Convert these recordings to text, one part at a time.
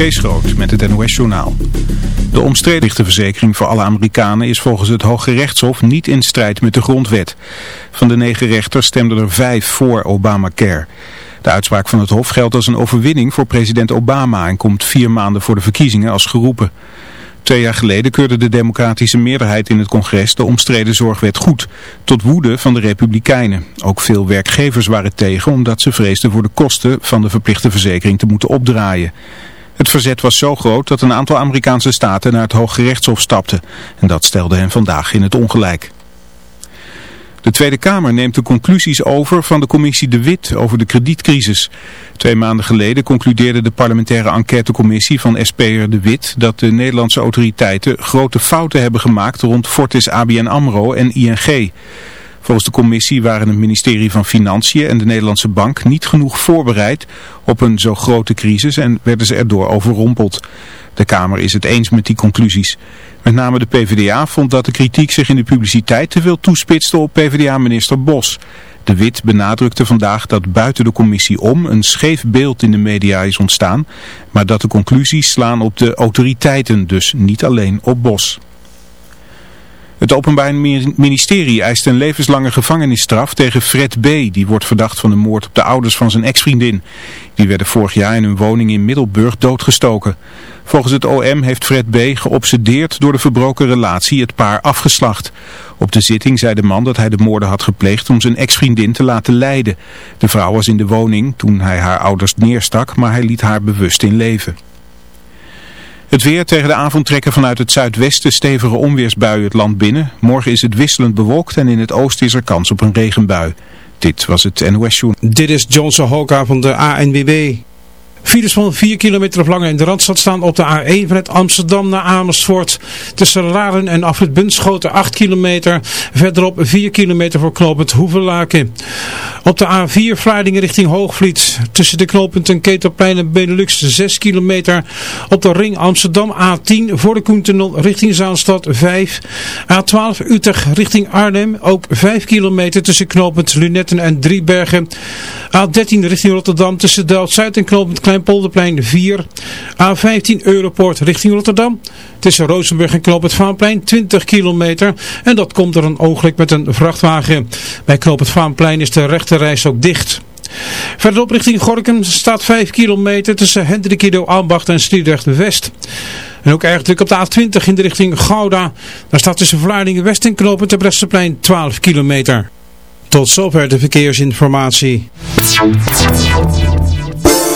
Kees met het NOS-journaal. De omstreden verzekering voor alle Amerikanen is volgens het Hoge Rechtshof niet in strijd met de grondwet. Van de negen rechters stemden er vijf voor Obamacare. De uitspraak van het Hof geldt als een overwinning voor president Obama en komt vier maanden voor de verkiezingen als geroepen. Twee jaar geleden keurde de democratische meerderheid in het congres de omstreden zorgwet goed, tot woede van de republikeinen. Ook veel werkgevers waren tegen omdat ze vreesden voor de kosten van de verplichte verzekering te moeten opdraaien. Het verzet was zo groot dat een aantal Amerikaanse staten naar het Hoge Rechtshof stapten en dat stelde hen vandaag in het ongelijk. De Tweede Kamer neemt de conclusies over van de commissie De Wit over de kredietcrisis. Twee maanden geleden concludeerde de parlementaire enquêtecommissie van SP'er De Wit dat de Nederlandse autoriteiten grote fouten hebben gemaakt rond Fortis ABN AMRO en ING. Volgens de commissie waren het ministerie van Financiën en de Nederlandse Bank niet genoeg voorbereid op een zo grote crisis en werden ze erdoor overrompeld. De Kamer is het eens met die conclusies. Met name de PvdA vond dat de kritiek zich in de publiciteit te veel toespitste op PvdA-minister Bos. De Wit benadrukte vandaag dat buiten de commissie om een scheef beeld in de media is ontstaan, maar dat de conclusies slaan op de autoriteiten, dus niet alleen op Bos. Het Openbaar Ministerie eist een levenslange gevangenisstraf tegen Fred B. Die wordt verdacht van de moord op de ouders van zijn ex-vriendin. Die werden vorig jaar in hun woning in Middelburg doodgestoken. Volgens het OM heeft Fred B. geobsedeerd door de verbroken relatie het paar afgeslacht. Op de zitting zei de man dat hij de moorden had gepleegd om zijn ex-vriendin te laten lijden. De vrouw was in de woning toen hij haar ouders neerstak, maar hij liet haar bewust in leven. Het weer tegen de avond trekken vanuit het zuidwesten stevige onweersbuien het land binnen. Morgen is het wisselend bewolkt en in het oosten is er kans op een regenbui. Dit was het NOS Journal. Dit is Johnson Hoka van de ANWB. Files van 4 kilometer of langer in de Randstad staan op de A1 vanuit Amsterdam naar Amersfoort. Tussen Laren en Afrit Bunschoten 8 kilometer. Verderop 4 kilometer voor knooppunt Hoevelaken. Op de A4 Vlaardingen richting Hoogvliet. Tussen de knooppunten Ketelplein en Benelux 6 kilometer. Op de ring Amsterdam A10 voor de Koentunnel richting Zaanstad 5. A12 Utrecht richting Arnhem ook 5 kilometer tussen knooppunt Lunetten en Driebergen. A13 richting Rotterdam tussen Delft-Zuid en knooppunt Kleinpolderplein 4. A15 Europoort richting Rotterdam. Tussen Rozenburg en Knoop het Vaanplein 20 kilometer. En dat komt door een ongeluk met een vrachtwagen. Bij Knoop het Vaanplein is de rechterreis ook dicht. Verderop richting Gorkum staat 5 kilometer tussen Hendrikido, Ambacht en Sliedrecht West. En ook erg druk op de A20 in de richting Gouda. Daar staat tussen Vlaardingen West en Knoop het Bresseplein 12 kilometer. Tot zover de verkeersinformatie.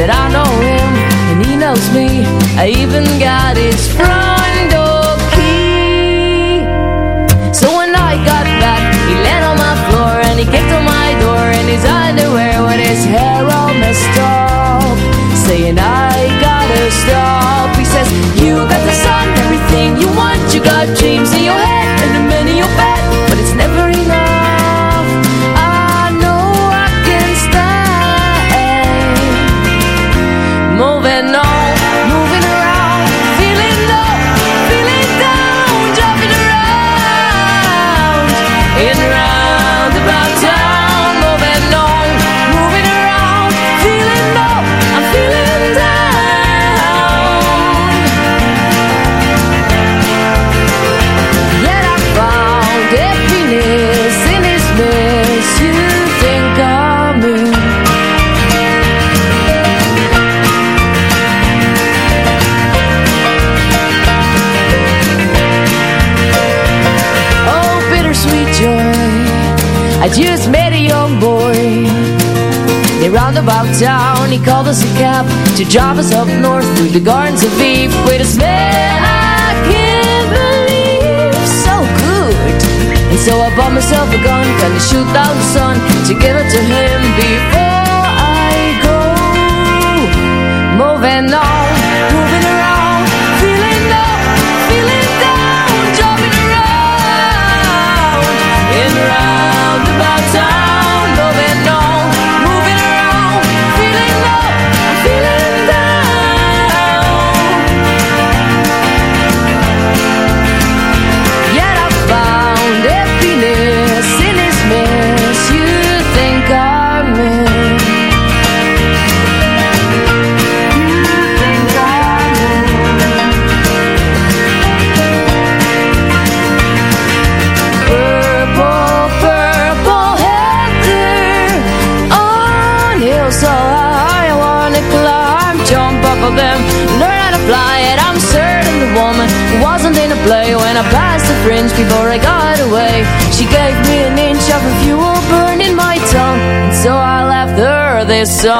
that I know him and he knows me. I even got his front door key. So when I got back, he lay on my floor and he kicked on my door in his underwear with his hair all messed roundabout town He called us a cab to drive us up north Through the gardens of Eve With a smell I can't believe So good. And so I bought myself a gun Gonna shoot down the sun. To give it to him before this song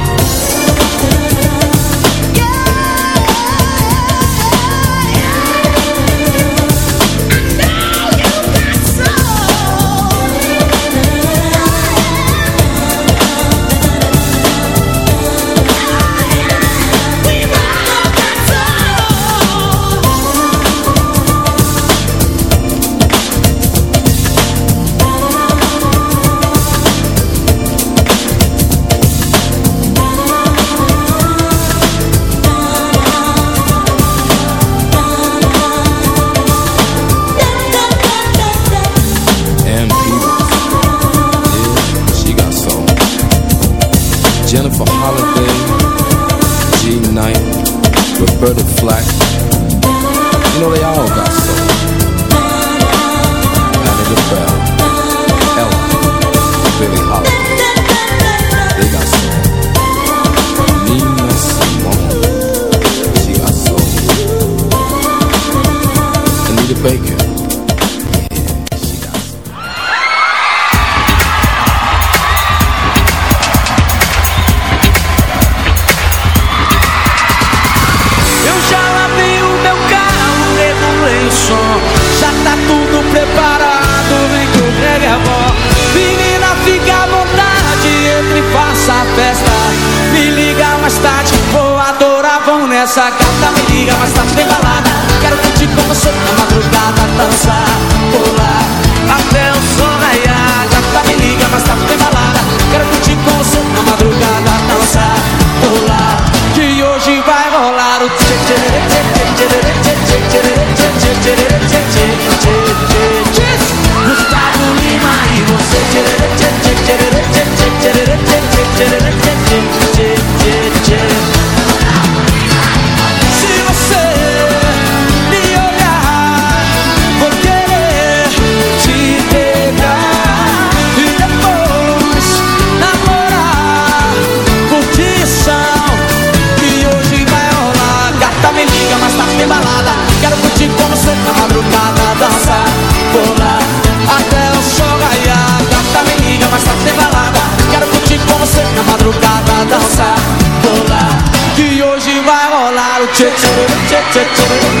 Thank you.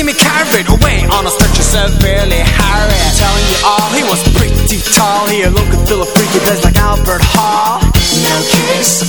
see me carried away on a stretcher severely harried Telling you all, he was pretty tall. He looked and feel a freaky place like Albert Hall. No kiss,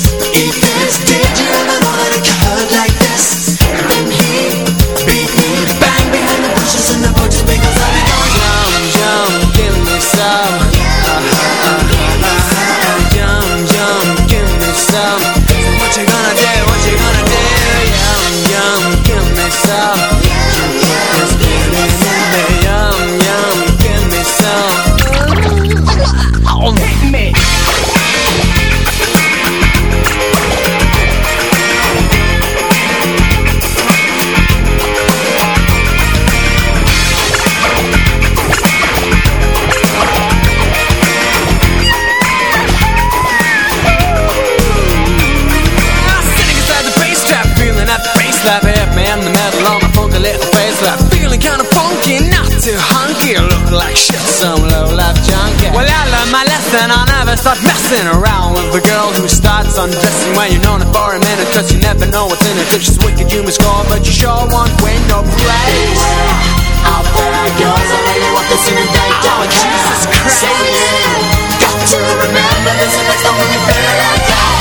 acting like shit Some low-life junkie. Well, I learned my lesson I'll never start messing around With a girl who starts undressing When you're known her for a minute Cause you never know what's in it. If she's wicked, you must call But you sure won't win no praise Beware of all girls I really want this in the day Oh, Jesus Christ. Got to remember this And that's when you feel like got.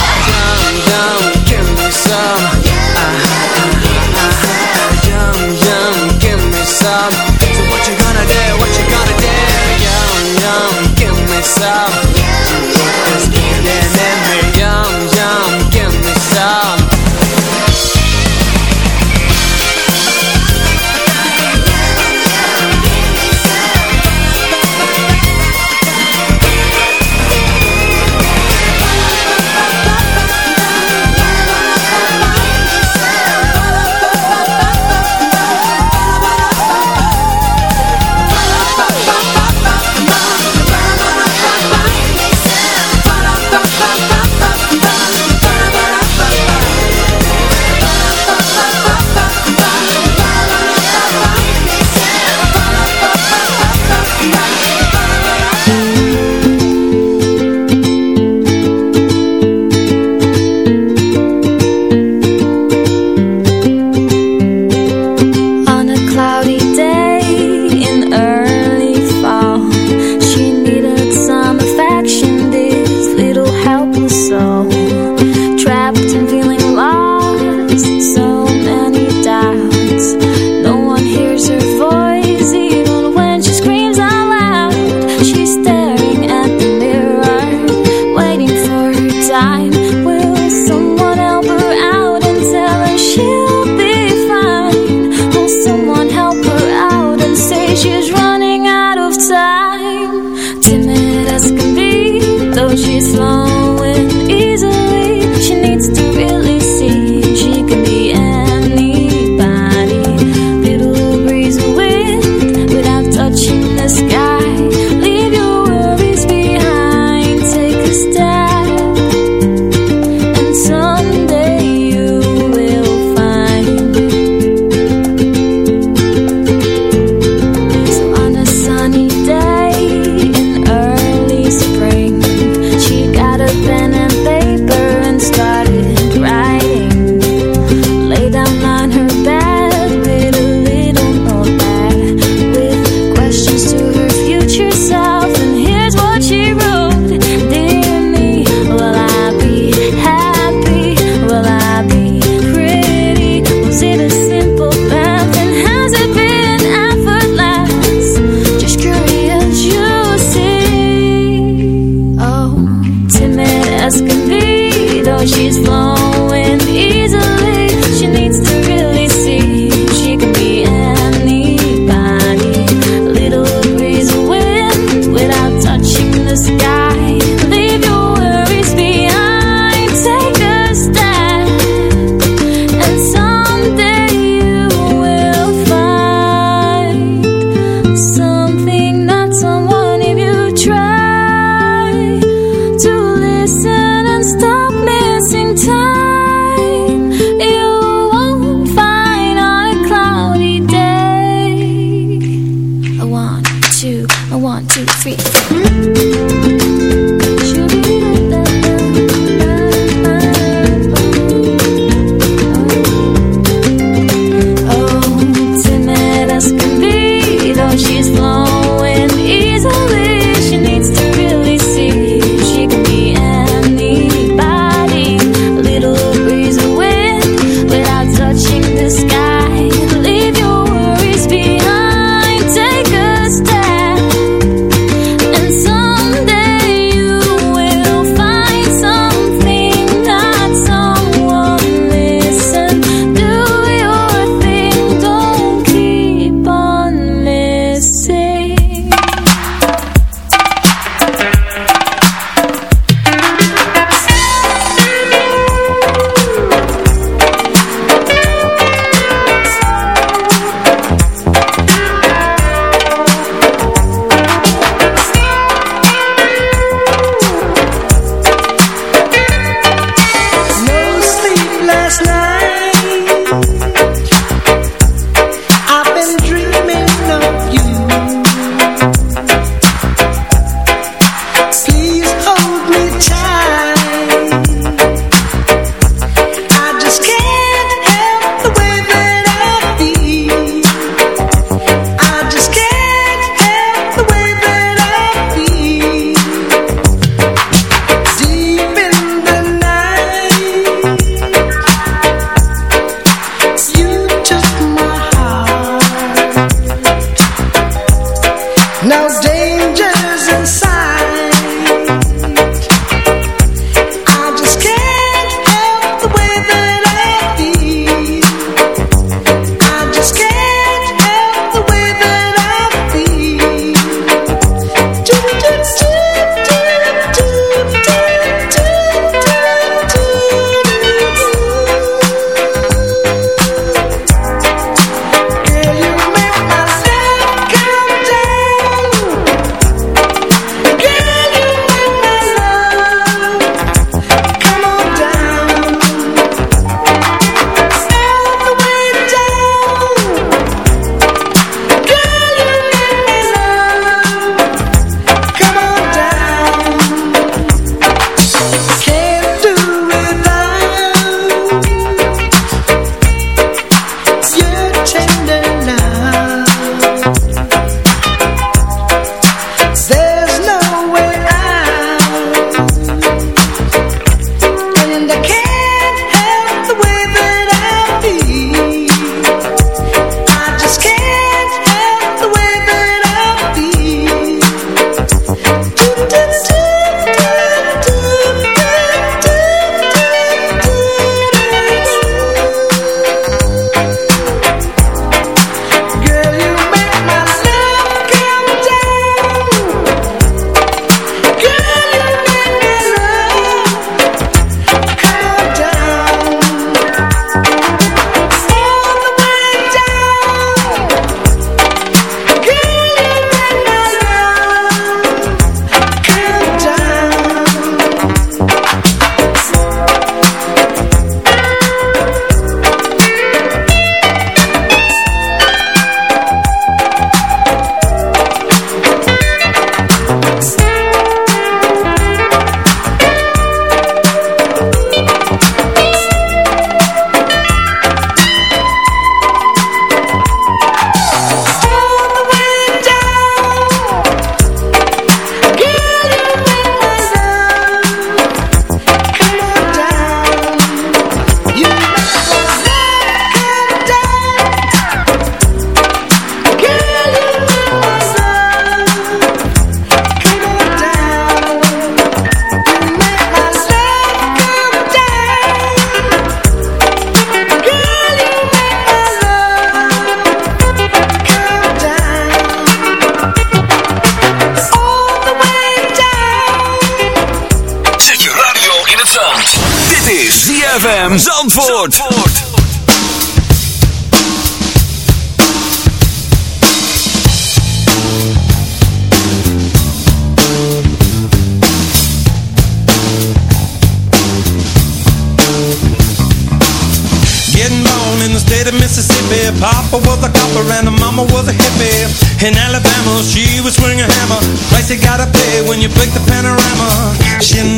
She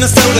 nuestra